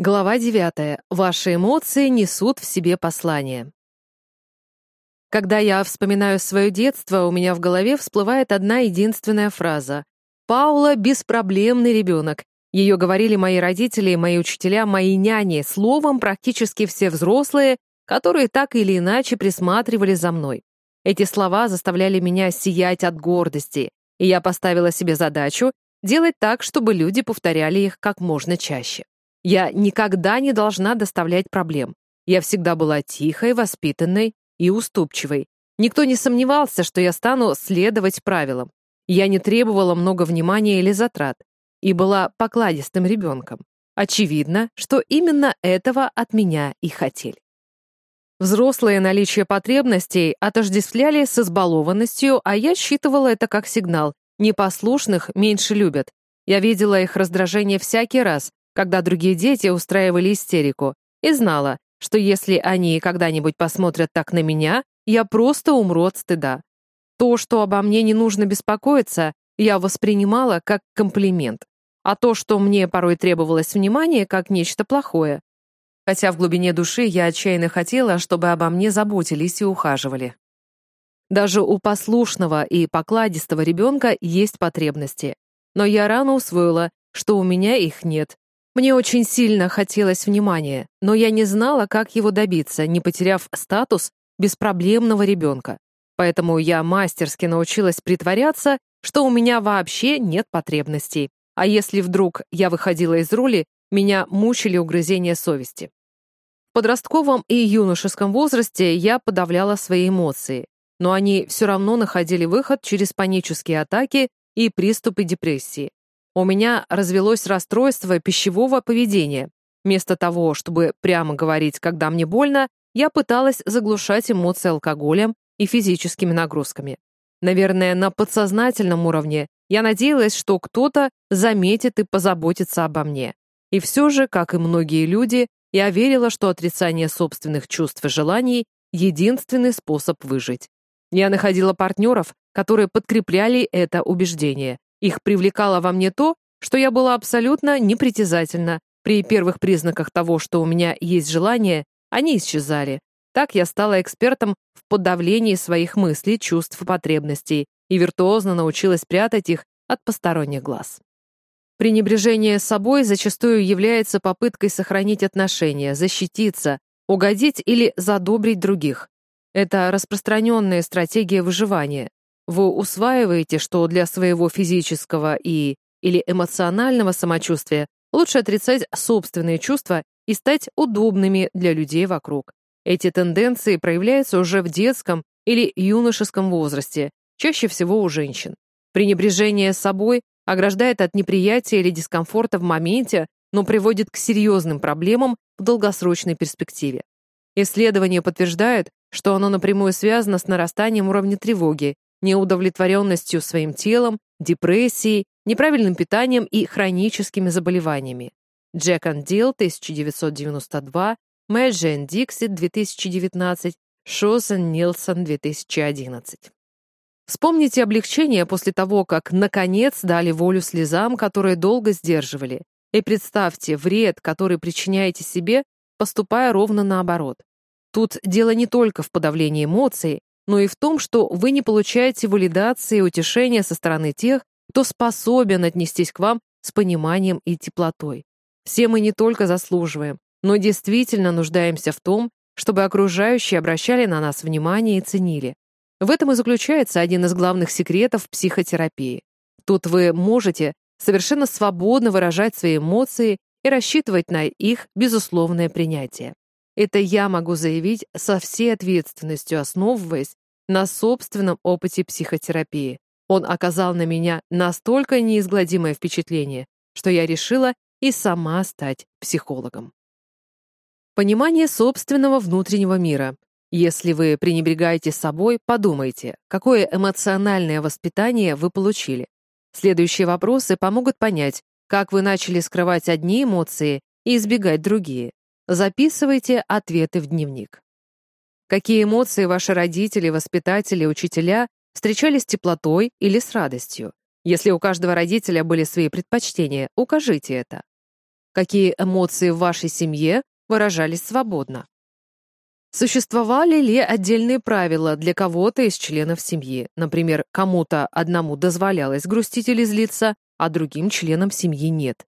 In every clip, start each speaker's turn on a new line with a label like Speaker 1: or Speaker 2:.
Speaker 1: Глава 9. Ваши эмоции несут в себе послание. Когда я вспоминаю свое детство, у меня в голове всплывает одна единственная фраза. «Паула — беспроблемный ребенок». Ее говорили мои родители, мои учителя, мои няни, словом, практически все взрослые, которые так или иначе присматривали за мной. Эти слова заставляли меня сиять от гордости, и я поставила себе задачу делать так, чтобы люди повторяли их как можно чаще. Я никогда не должна доставлять проблем. Я всегда была тихой, воспитанной и уступчивой. Никто не сомневался, что я стану следовать правилам. Я не требовала много внимания или затрат и была покладистым ребенком. Очевидно, что именно этого от меня и хотели. Взрослые наличие потребностей отождествляли с избалованностью, а я считывала это как сигнал. Непослушных меньше любят. Я видела их раздражение всякий раз, когда другие дети устраивали истерику, и знала, что если они когда-нибудь посмотрят так на меня, я просто умру от стыда. То, что обо мне не нужно беспокоиться, я воспринимала как комплимент, а то, что мне порой требовалось внимание, как нечто плохое. Хотя в глубине души я отчаянно хотела, чтобы обо мне заботились и ухаживали. Даже у послушного и покладистого ребенка есть потребности, но я рано усвоила, что у меня их нет, мне очень сильно хотелось внимания, но я не знала, как его добиться, не потеряв статус беспроблемного ребенка. Поэтому я мастерски научилась притворяться, что у меня вообще нет потребностей. А если вдруг я выходила из роли, меня мучили угрызения совести. В подростковом и юношеском возрасте я подавляла свои эмоции, но они все равно находили выход через панические атаки и приступы депрессии. У меня развелось расстройство пищевого поведения. Вместо того, чтобы прямо говорить, когда мне больно, я пыталась заглушать эмоции алкоголем и физическими нагрузками. Наверное, на подсознательном уровне я надеялась, что кто-то заметит и позаботится обо мне. И все же, как и многие люди, я верила, что отрицание собственных чувств и желаний — единственный способ выжить. Я находила партнеров, которые подкрепляли это убеждение, их привлекало во мне то, что я была абсолютно непритязательна. При первых признаках того, что у меня есть желание, они исчезали. Так я стала экспертом в подавлении своих мыслей, чувств и потребностей и виртуозно научилась прятать их от посторонних глаз. Пренебрежение собой зачастую является попыткой сохранить отношения, защититься, угодить или задобрить других. Это распространенная стратегия выживания. Вы усваиваете, что для своего физического и или эмоционального самочувствия лучше отрицать собственные чувства и стать удобными для людей вокруг. Эти тенденции проявляются уже в детском или юношеском возрасте, чаще всего у женщин. Пренебрежение собой ограждает от неприятия или дискомфорта в моменте, но приводит к серьезным проблемам в долгосрочной перспективе. Исследования подтверждают, что оно напрямую связано с нарастанием уровня тревоги неудовлетворенностью своим телом, депрессией, неправильным питанием и хроническими заболеваниями. Джек Андил, 1992, Мэджин Диксит, 2019, Шозен Нилсон, 2011. Вспомните облегчение после того, как, наконец, дали волю слезам, которые долго сдерживали. И представьте вред, который причиняете себе, поступая ровно наоборот. Тут дело не только в подавлении эмоций, но и в том, что вы не получаете валидации и утешения со стороны тех, кто способен отнестись к вам с пониманием и теплотой. Все мы не только заслуживаем, но действительно нуждаемся в том, чтобы окружающие обращали на нас внимание и ценили. В этом и заключается один из главных секретов психотерапии. Тут вы можете совершенно свободно выражать свои эмоции и рассчитывать на их безусловное принятие. Это я могу заявить со всей ответственностью, основываясь на собственном опыте психотерапии. Он оказал на меня настолько неизгладимое впечатление, что я решила и сама стать психологом. Понимание собственного внутреннего мира. Если вы пренебрегаете собой, подумайте, какое эмоциональное воспитание вы получили. Следующие вопросы помогут понять, как вы начали скрывать одни эмоции и избегать другие. Записывайте ответы в дневник. Какие эмоции ваши родители, воспитатели, учителя встречали с теплотой или с радостью? Если у каждого родителя были свои предпочтения, укажите это. какие эмоции в вашей семье выражались свободно. Существовали ли отдельные правила для кого-то из членов семьи? Например, кому-то одному дозволялось грустить или злиться, а другим членам семьи нет.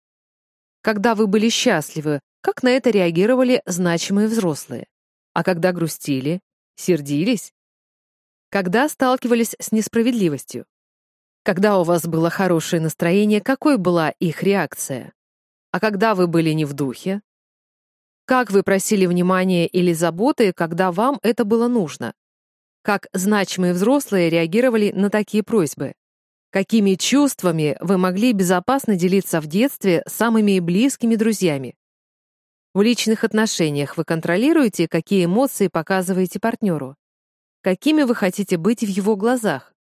Speaker 1: Когда вы были счастливы, как на это реагировали значимые взрослые? А когда грустили, сердились? Когда сталкивались с несправедливостью? Когда у вас было хорошее настроение, какой была их реакция? А когда вы были не в духе, как вы просили внимания или заботы, когда вам это было нужно? Как значимые взрослые реагировали на такие просьбы? Какими чувствами вы могли безопасно делиться в детстве с самыми близкими друзьями? В личных отношениях вы контролируете, какие эмоции показываете партнеру? Какими вы хотите быть в его глазах?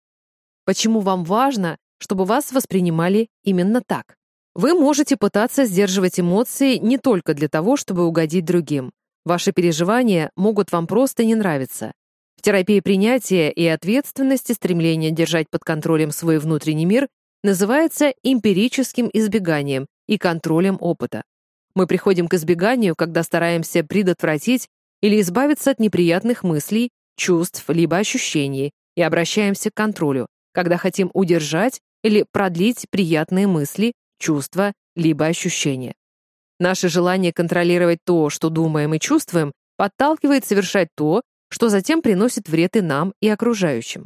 Speaker 1: Почему вам важно, чтобы вас воспринимали именно так? Вы можете пытаться сдерживать эмоции не только для того, чтобы угодить другим. Ваши переживания могут вам просто не нравиться. В терапии принятия и ответственности стремление держать под контролем свой внутренний мир называется эмпирическим избеганием и контролем опыта. Мы приходим к избеганию, когда стараемся предотвратить или избавиться от неприятных мыслей, чувств либо ощущений и обращаемся к контролю, когда хотим удержать или продлить приятные мысли, чувства, либо ощущения. Наше желание контролировать то, что думаем и чувствуем, подталкивает совершать то, что затем приносит вред и нам, и окружающим.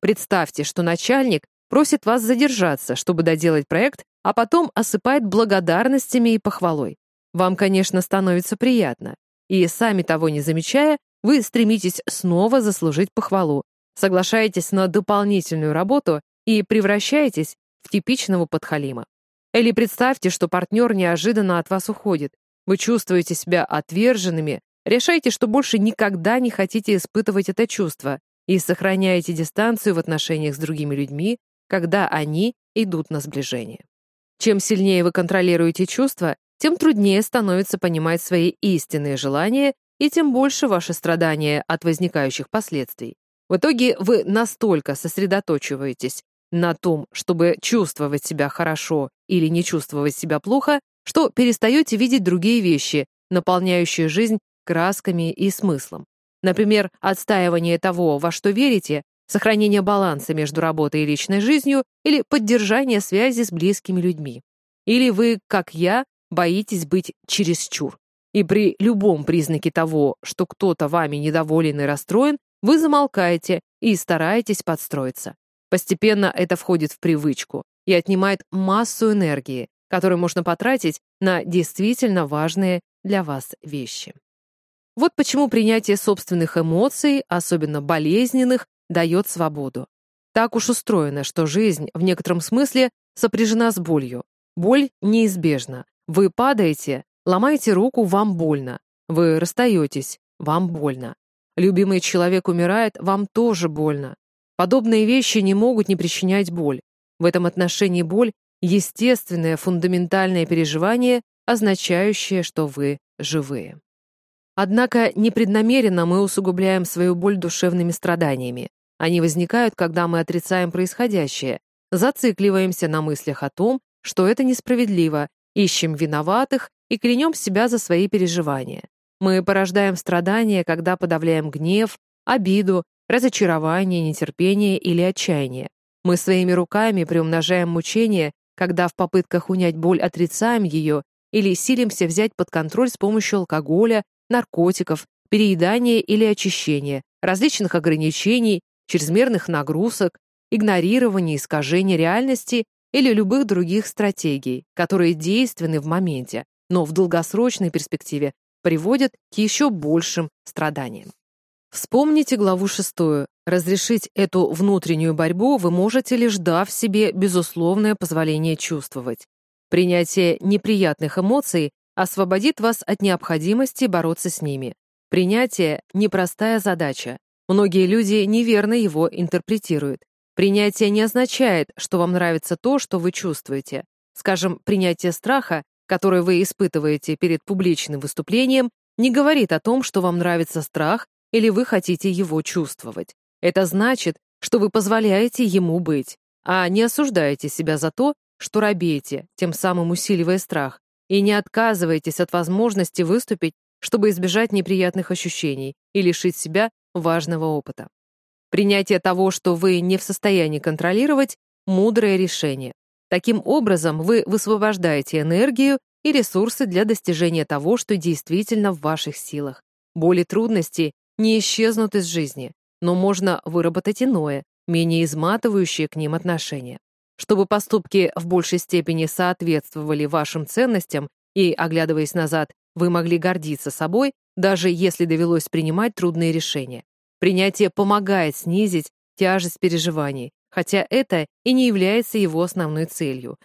Speaker 1: Представьте, что начальник просит вас задержаться, чтобы доделать проект, а потом осыпает благодарностями и похвалой. Вам, конечно, становится приятно. И, сами того не замечая, вы стремитесь снова заслужить похвалу, соглашаетесь на дополнительную работу и превращаетесь в типичного подхалима. Или представьте, что партнер неожиданно от вас уходит. Вы чувствуете себя отверженными, решаете, что больше никогда не хотите испытывать это чувство и сохраняете дистанцию в отношениях с другими людьми, когда они идут на сближение. Чем сильнее вы контролируете чувства, тем труднее становится понимать свои истинные желания и тем больше ваше страдание от возникающих последствий. В итоге вы настолько сосредоточиваетесь на том, чтобы чувствовать себя хорошо или не чувствовать себя плохо, что перестаете видеть другие вещи, наполняющие жизнь красками и смыслом. Например, отстаивание того, во что верите, сохранение баланса между работой и личной жизнью или поддержание связи с близкими людьми. Или вы, как я, боитесь быть чересчур. И при любом признаке того, что кто-то вами недоволен и расстроен, вы замолкаете и стараетесь подстроиться. Постепенно это входит в привычку и отнимает массу энергии, которую можно потратить на действительно важные для вас вещи. Вот почему принятие собственных эмоций, особенно болезненных, дает свободу. Так уж устроено, что жизнь в некотором смысле сопряжена с болью. Боль неизбежна. Вы падаете, ломаете руку, вам больно. Вы расстаетесь, вам больно. Любимый человек умирает, вам тоже больно. Подобные вещи не могут не причинять боль. В этом отношении боль — естественное фундаментальное переживание, означающее, что вы живые. Однако непреднамеренно мы усугубляем свою боль душевными страданиями. Они возникают, когда мы отрицаем происходящее, зацикливаемся на мыслях о том, что это несправедливо, ищем виноватых и клянем себя за свои переживания. Мы порождаем страдания, когда подавляем гнев, обиду, разочарование, нетерпение или отчаяние. Мы своими руками приумножаем мучения, когда в попытках унять боль отрицаем ее или силимся взять под контроль с помощью алкоголя, наркотиков, переедания или очищения, различных ограничений, чрезмерных нагрузок, игнорирования, искажения реальности или любых других стратегий, которые действенны в моменте, но в долгосрочной перспективе приводят к еще большим страданиям. Вспомните главу шестую. Разрешить эту внутреннюю борьбу вы можете, лишь дав себе безусловное позволение чувствовать. Принятие неприятных эмоций освободит вас от необходимости бороться с ними. Принятие — непростая задача. Многие люди неверно его интерпретируют. Принятие не означает, что вам нравится то, что вы чувствуете. Скажем, принятие страха, который вы испытываете перед публичным выступлением, не говорит о том, что вам нравится страх или вы хотите его чувствовать. Это значит, что вы позволяете ему быть, а не осуждаете себя за то, что робеете, тем самым усиливая страх, и не отказывайтесь от возможности выступить, чтобы избежать неприятных ощущений и лишить себя важного опыта. Принятие того, что вы не в состоянии контролировать, мудрое решение. Таким образом, вы высвобождаете энергию и ресурсы для достижения того, что действительно в ваших силах. Боли трудности не исчезнут из жизни, но можно выработать иное, менее изматывающее к ним отношение. Чтобы поступки в большей степени соответствовали вашим ценностям и, оглядываясь назад, вы могли гордиться собой, даже если довелось принимать трудные решения. Принятие помогает снизить тяжесть переживаний, хотя это и не является его основной целью.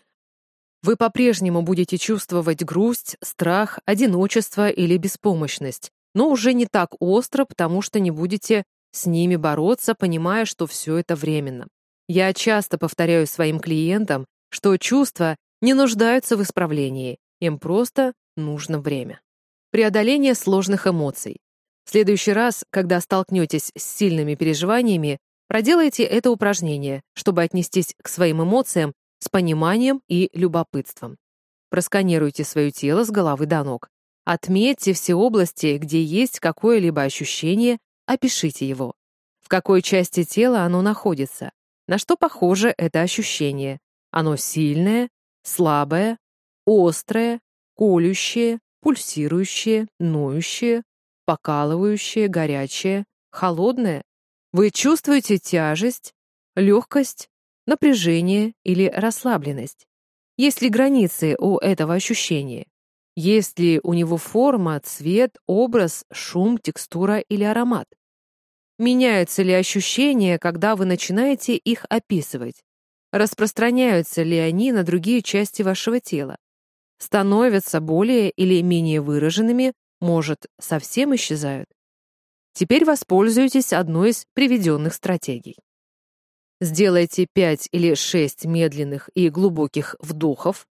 Speaker 1: Вы по-прежнему будете чувствовать грусть, страх, одиночество или беспомощность, но уже не так остро, потому что не будете с ними бороться, понимая, что все это временно. Я часто повторяю своим клиентам, что чувства не нуждаются в исправлении, им просто нужно время. Преодоление сложных эмоций. Следующий раз, когда столкнетесь с сильными переживаниями, проделайте это упражнение, чтобы отнестись к своим эмоциям с пониманием и любопытством. Просканируйте свое тело с головы до ног. Отметьте все области, где есть какое-либо ощущение, опишите его. В какой части тела оно находится? На что похоже это ощущение? Оно сильное, слабое, острое, колющее, пульсирующее, ноющее, покалывающее, горячее, холодное? Вы чувствуете тяжесть, легкость, напряжение или расслабленность? Есть ли границы у этого ощущения? Есть ли у него форма, цвет, образ, шум, текстура или аромат? Меняются ли ощущения, когда вы начинаете их описывать? Распространяются ли они на другие части вашего тела? Становятся более или менее выраженными, может, совсем исчезают? Теперь воспользуйтесь одной из приведенных стратегий. Сделайте 5 или 6 медленных и глубоких вдохов.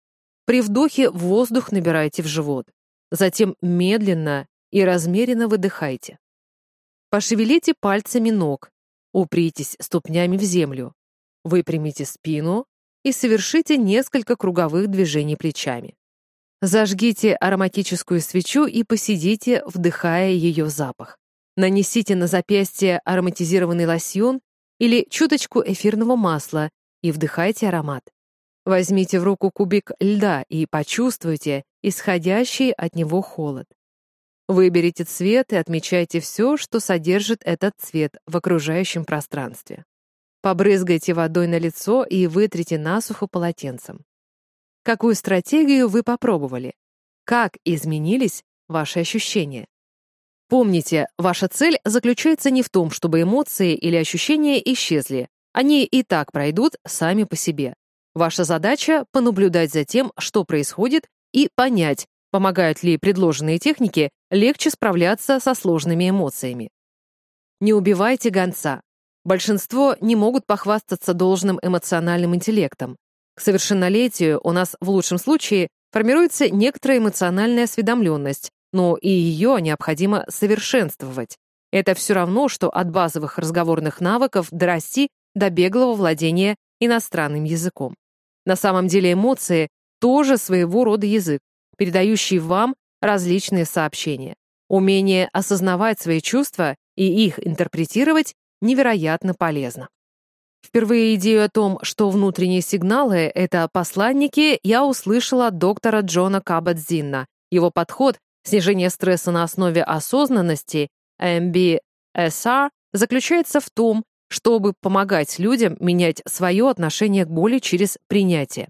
Speaker 1: При вдохе воздух набирайте в живот. Затем медленно и размеренно выдыхайте. Пошевелите пальцами ног, упритесь ступнями в землю, выпрямите спину и совершите несколько круговых движений плечами. Зажгите ароматическую свечу и посидите, вдыхая ее запах. Нанесите на запястье ароматизированный лосьон или чуточку эфирного масла и вдыхайте аромат. Возьмите в руку кубик льда и почувствуйте исходящий от него холод. Выберите цвет и отмечайте все, что содержит этот цвет в окружающем пространстве. Побрызгайте водой на лицо и вытрите насухо полотенцем. Какую стратегию вы попробовали? Как изменились ваши ощущения? Помните, ваша цель заключается не в том, чтобы эмоции или ощущения исчезли. Они и так пройдут сами по себе. Ваша задача — понаблюдать за тем, что происходит, и понять, помогают ли предложенные техники легче справляться со сложными эмоциями. Не убивайте гонца. Большинство не могут похвастаться должным эмоциональным интеллектом. К совершеннолетию у нас в лучшем случае формируется некоторая эмоциональная осведомленность, но и ее необходимо совершенствовать. Это все равно, что от базовых разговорных навыков дорасти до беглого владения иностранным языком. На самом деле эмоции тоже своего рода язык, передающий вам различные сообщения. Умение осознавать свои чувства и их интерпретировать невероятно полезно. Впервые идею о том, что внутренние сигналы — это посланники, я услышала от доктора Джона Кабадзинна. Его подход Снижение стресса на основе осознанности, MBSR, заключается в том, чтобы помогать людям менять свое отношение к боли через принятие.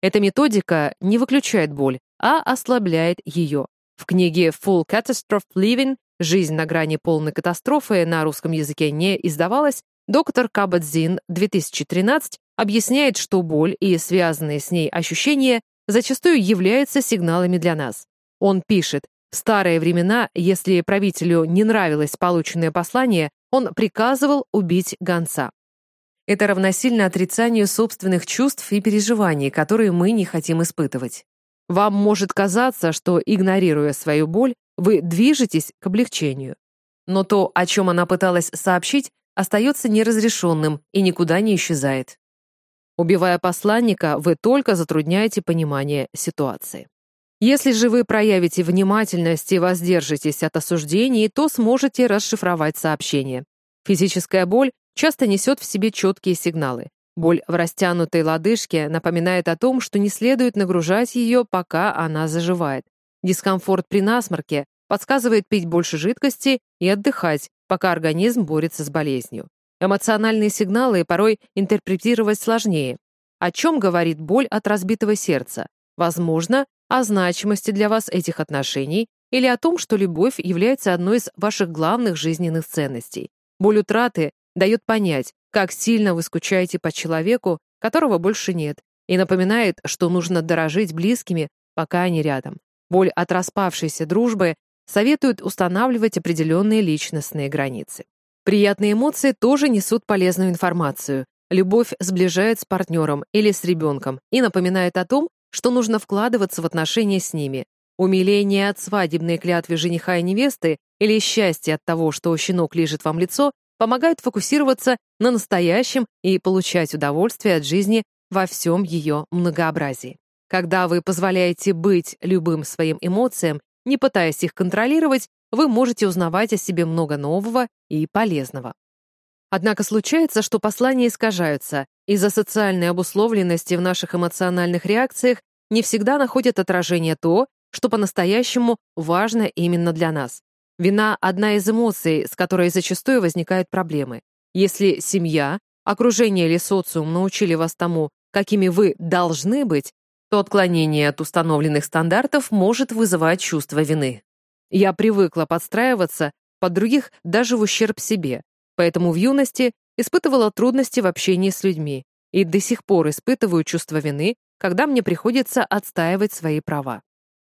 Speaker 1: Эта методика не выключает боль, а ослабляет ее. В книге Full Catastrophe Living «Жизнь на грани полной катастрофы» на русском языке не издавалась, доктор Кабадзин 2013 объясняет, что боль и связанные с ней ощущения зачастую являются сигналами для нас. Он пишет, в старые времена, если правителю не нравилось полученное послание, он приказывал убить гонца. Это равносильно отрицанию собственных чувств и переживаний, которые мы не хотим испытывать. Вам может казаться, что, игнорируя свою боль, вы движетесь к облегчению. Но то, о чем она пыталась сообщить, остается неразрешенным и никуда не исчезает. Убивая посланника, вы только затрудняете понимание ситуации. Если же вы проявите внимательность и воздержитесь от осуждений, то сможете расшифровать сообщение. Физическая боль часто несет в себе четкие сигналы. Боль в растянутой лодыжке напоминает о том, что не следует нагружать ее, пока она заживает. Дискомфорт при насморке подсказывает пить больше жидкости и отдыхать, пока организм борется с болезнью. Эмоциональные сигналы порой интерпретировать сложнее. О чем говорит боль от разбитого сердца? Возможно, о значимости для вас этих отношений или о том, что любовь является одной из ваших главных жизненных ценностей. Боль утраты дает понять, как сильно вы скучаете по человеку, которого больше нет, и напоминает, что нужно дорожить близкими, пока они рядом. Боль от распавшейся дружбы советует устанавливать определенные личностные границы. Приятные эмоции тоже несут полезную информацию. Любовь сближает с партнером или с ребенком и напоминает о том, что нужно вкладываться в отношения с ними. Умиление от свадебной клятвы жениха и невесты или счастье от того, что щенок лежит вам лицо, помогают фокусироваться на настоящем и получать удовольствие от жизни во всем ее многообразии. Когда вы позволяете быть любым своим эмоциям, не пытаясь их контролировать, вы можете узнавать о себе много нового и полезного. Однако случается, что послания искажаются. Из-за социальной обусловленности в наших эмоциональных реакциях не всегда находят отражение то, что по-настоящему важно именно для нас. Вина — одна из эмоций, с которой зачастую возникают проблемы. Если семья, окружение или социум научили вас тому, какими вы должны быть, то отклонение от установленных стандартов может вызывать чувство вины. Я привыкла подстраиваться под других даже в ущерб себе, поэтому в юности испытывала трудности в общении с людьми и до сих пор испытываю чувство вины, когда мне приходится отстаивать свои права.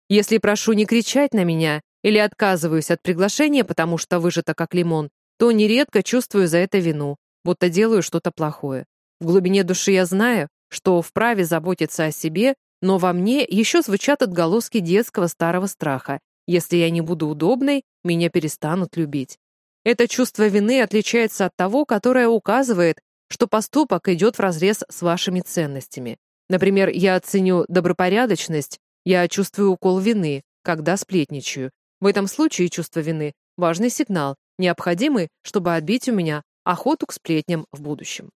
Speaker 1: Если прошу не кричать на меня или отказываюсь от приглашения, потому что выжата как лимон, то нередко чувствую за это вину, будто делаю что-то плохое. В глубине души я знаю, что вправе заботиться о себе, но во мне еще звучат отголоски детского старого страха если я не буду удобной, меня перестанут любить. Это чувство вины отличается от того, которое указывает, что поступок идет вразрез с вашими ценностями. Например, я оценю добропорядочность, я чувствую укол вины, когда сплетничаю. В этом случае чувство вины – важный сигнал, необходимый, чтобы отбить у меня охоту к сплетням в будущем.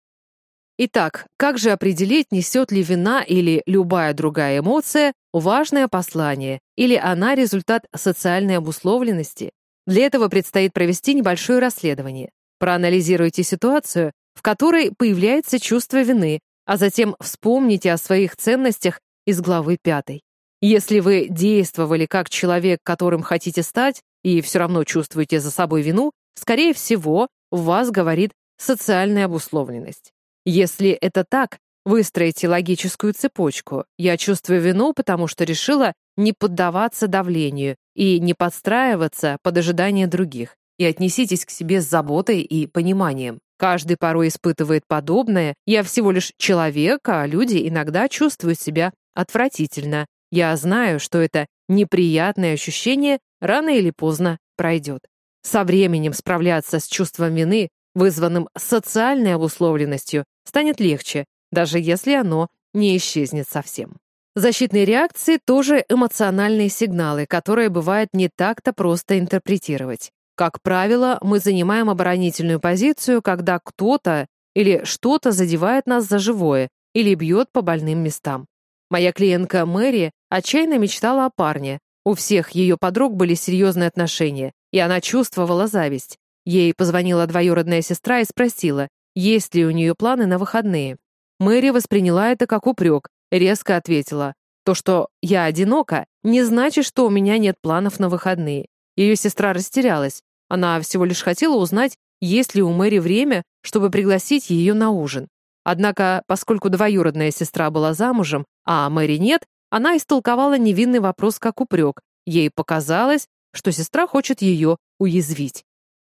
Speaker 1: Итак, как же определить, несет ли вина или любая другая эмоция важное послание, или она результат социальной обусловленности? Для этого предстоит провести небольшое расследование. Проанализируйте ситуацию, в которой появляется чувство вины, а затем вспомните о своих ценностях из главы 5. Если вы действовали как человек, которым хотите стать, и все равно чувствуете за собой вину, скорее всего, в вас говорит социальная обусловленность. Если это так, выстроите логическую цепочку. Я чувствую вину, потому что решила не поддаваться давлению и не подстраиваться под ожидания других. И отнеситесь к себе с заботой и пониманием. Каждый порой испытывает подобное. Я всего лишь человек, а люди иногда чувствуют себя отвратительно. Я знаю, что это неприятное ощущение рано или поздно пройдет. Со временем справляться с чувством вины вызванным социальной обусловленностью, станет легче, даже если оно не исчезнет совсем. Защитные реакции тоже эмоциональные сигналы, которые бывает не так-то просто интерпретировать. Как правило, мы занимаем оборонительную позицию, когда кто-то или что-то задевает нас за живое или бьет по больным местам. Моя клиентка Мэри отчаянно мечтала о парне. У всех ее подруг были серьезные отношения, и она чувствовала зависть. Ей позвонила двоюродная сестра и спросила, есть ли у нее планы на выходные. Мэри восприняла это как упрек, резко ответила, то, что я одинока, не значит, что у меня нет планов на выходные. Ее сестра растерялась. Она всего лишь хотела узнать, есть ли у Мэри время, чтобы пригласить ее на ужин. Однако, поскольку двоюродная сестра была замужем, а Мэри нет, она истолковала невинный вопрос как упрек. Ей показалось, что сестра хочет ее уязвить.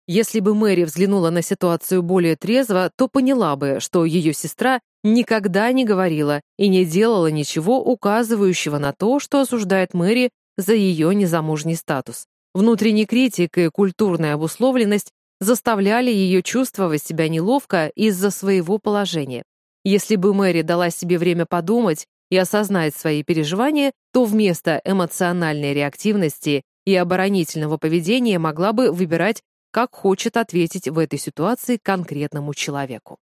Speaker 1: Если бы Мэри взглянула на ситуацию более трезво, то поняла бы, что ее сестра никогда не говорила и не делала ничего, указывающего на то, что осуждает Мэри за ее незамужний статус. Внутренний критик и культурная обусловленность заставляли ее чувствовать себя неловко из-за своего положения. Если бы Мэри дала себе время подумать и осознать свои переживания, то вместо эмоциональной реактивности и оборонительного поведения могла бы выбирать, как хочет ответить в этой ситуации конкретному человеку.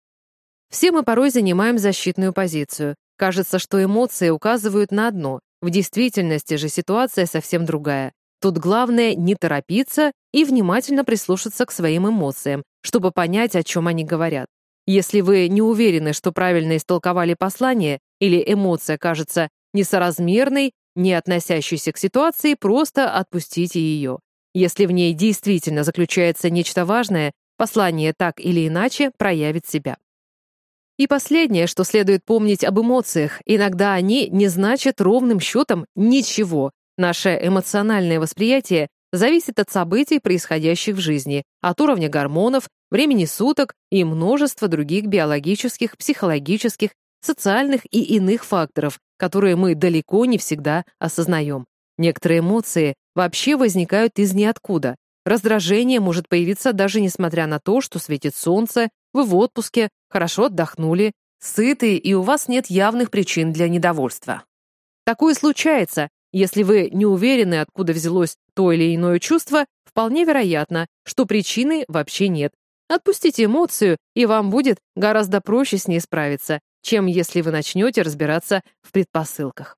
Speaker 1: Все мы порой занимаем защитную позицию. Кажется, что эмоции указывают на одно, в действительности же ситуация совсем другая. Тут главное не торопиться и внимательно прислушаться к своим эмоциям, чтобы понять, о чем они говорят. Если вы не уверены, что правильно истолковали послание или эмоция кажется несоразмерной, не относящейся к ситуации, просто отпустите ее. Если в ней действительно заключается нечто важное, послание так или иначе проявит себя. И последнее, что следует помнить об эмоциях, иногда они не значат ровным счетом ничего. Наше эмоциональное восприятие зависит от событий, происходящих в жизни, от уровня гормонов, времени суток и множества других биологических, психологических, социальных и иных факторов, которые мы далеко не всегда осознаем. Некоторые эмоции вообще возникают из ниоткуда. Раздражение может появиться даже несмотря на то, что светит солнце, вы в отпуске, хорошо отдохнули, сыты, и у вас нет явных причин для недовольства. Такое случается. Если вы не уверены, откуда взялось то или иное чувство, вполне вероятно, что причины вообще нет. Отпустите эмоцию, и вам будет гораздо проще с ней справиться, чем если вы начнете разбираться в предпосылках.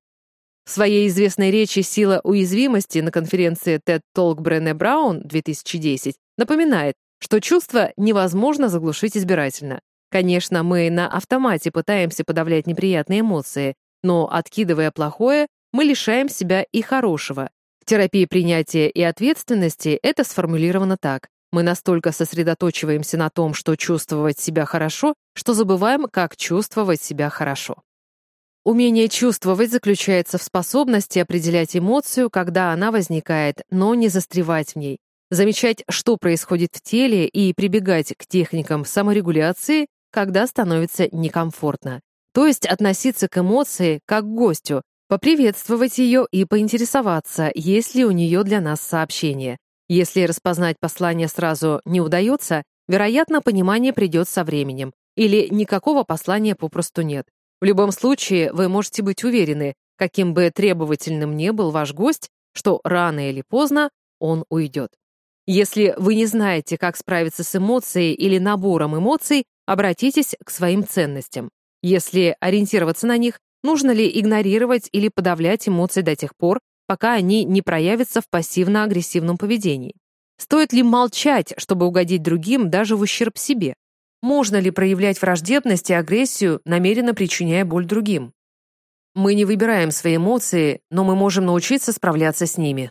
Speaker 1: В своей известной речи «Сила уязвимости» на конференции TED Talk Брене Браун 2010 напоминает, что чувство невозможно заглушить избирательно. Конечно, мы на автомате пытаемся подавлять неприятные эмоции, но, откидывая плохое, мы лишаем себя и хорошего. В терапии принятия и ответственности это сформулировано так. Мы настолько сосредоточиваемся на том, что чувствовать себя хорошо, что забываем, как чувствовать себя хорошо. Умение чувствовать заключается в способности определять эмоцию, когда она возникает, но не застревать в ней. Замечать, что происходит в теле, и прибегать к техникам саморегуляции, когда становится некомфортно. То есть относиться к эмоции как к гостю, поприветствовать ее и поинтересоваться, есть ли у нее для нас сообщение. Если распознать послание сразу не удается, вероятно, понимание придет со временем, или никакого послания попросту нет. В любом случае, вы можете быть уверены, каким бы требовательным ни был ваш гость, что рано или поздно он уйдет. Если вы не знаете, как справиться с эмоцией или набором эмоций, обратитесь к своим ценностям. Если ориентироваться на них, нужно ли игнорировать или подавлять эмоции до тех пор, пока они не проявятся в пассивно-агрессивном поведении? Стоит ли молчать, чтобы угодить другим даже в ущерб себе? Можно ли проявлять враждебность и агрессию, намеренно причиняя боль другим? Мы не выбираем свои эмоции, но мы можем научиться справляться с ними.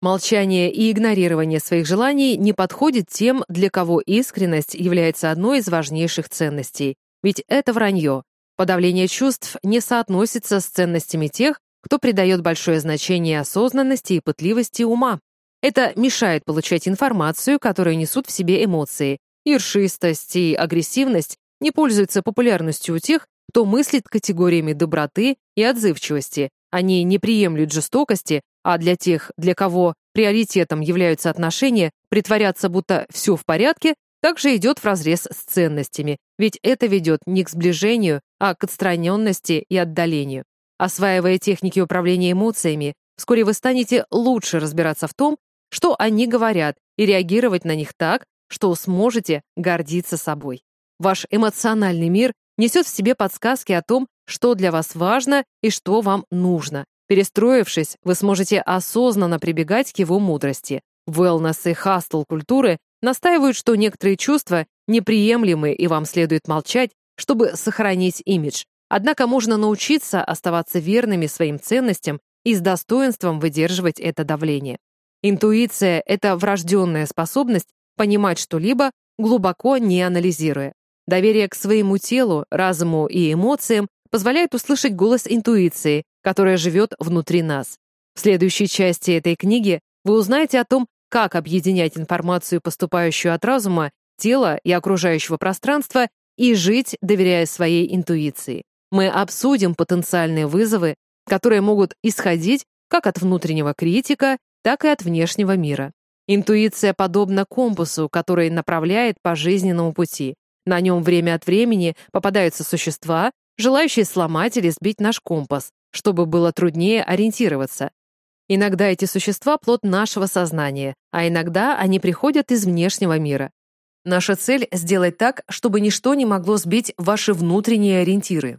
Speaker 1: Молчание и игнорирование своих желаний не подходит тем, для кого искренность является одной из важнейших ценностей. Ведь это вранье. Подавление чувств не соотносится с ценностями тех, кто придает большое значение осознанности и пытливости ума. Это мешает получать информацию, которую несут в себе эмоции, Ершистость и агрессивность не пользуются популярностью у тех, кто мыслит категориями доброты и отзывчивости. Они не приемлют жестокости, а для тех, для кого приоритетом являются отношения, притворяться, будто все в порядке, также идет вразрез с ценностями, ведь это ведет не к сближению, а к отстраненности и отдалению. Осваивая техники управления эмоциями, вскоре вы станете лучше разбираться в том, что они говорят, и реагировать на них так, что сможете гордиться собой. Ваш эмоциональный мир несет в себе подсказки о том, что для вас важно и что вам нужно. Перестроившись, вы сможете осознанно прибегать к его мудрости. Wellness и хастл культуры настаивают, что некоторые чувства неприемлемы и вам следует молчать, чтобы сохранить имидж. Однако можно научиться оставаться верными своим ценностям и с достоинством выдерживать это давление. Интуиция — это врожденная способность понимать что-либо, глубоко не анализируя. Доверие к своему телу, разуму и эмоциям позволяет услышать голос интуиции, которая живет внутри нас. В следующей части этой книги вы узнаете о том, как объединять информацию, поступающую от разума, тела и окружающего пространства, и жить, доверяя своей интуиции. Мы обсудим потенциальные вызовы, которые могут исходить как от внутреннего критика, так и от внешнего мира. Интуиция подобна компасу, который направляет по жизненному пути. На нем время от времени попадаются существа, желающие сломать или сбить наш компас, чтобы было труднее ориентироваться. Иногда эти существа — плод нашего сознания, а иногда они приходят из внешнего мира. Наша цель — сделать так, чтобы ничто не могло сбить ваши внутренние ориентиры.